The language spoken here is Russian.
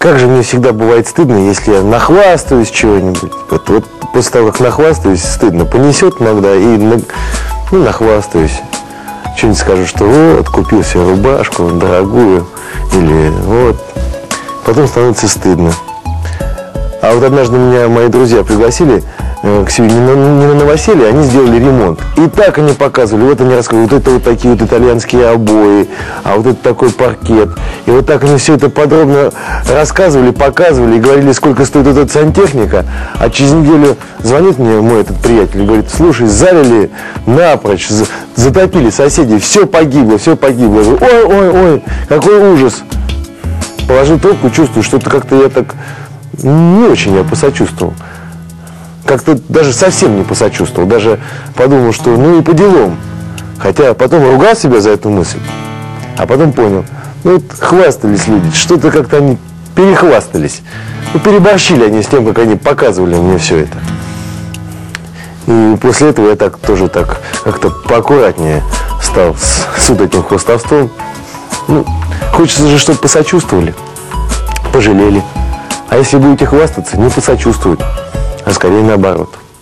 как же мне всегда бывает стыдно, если я нахвастаюсь чего-нибудь. Вот, вот после того, как нахвастаюсь, стыдно. Понесет иногда и на- ну, нахвастаюсь. Что-нибудь скажу, что вот, купил себе рубашку дорогую. Или вот. Потом становится стыдно. А вот однажды меня мои друзья пригласили к себе не на, не на новоселье, они сделали ремонт. И так они показывали, вот они рассказывали, вот это вот такие вот итальянские обои, а вот это такой паркет. И вот так они все это подробно рассказывали, показывали и говорили, сколько стоит вот эта сантехника. А через неделю звонит мне мой этот приятель и говорит, слушай, залили напрочь, за- затопили соседей, все погибло, все погибло. Ой, ой, ой, какой ужас. Положил трубку, чувствую, что-то как-то я так не очень я посочувствовал. Как-то даже совсем не посочувствовал. Даже подумал, что ну и по делам. Хотя потом ругал себя за эту мысль. А потом понял, ну вот хвастались люди, что-то как-то они перехвастались. Ну, переборщили они с тем, как они показывали мне все это. И после этого я так тоже так как-то поаккуратнее стал с, с вот этим хвостовством. Ну, хочется же, чтобы посочувствовали, пожалели. А если будете хвастаться, не посочувствуют, а скорее наоборот.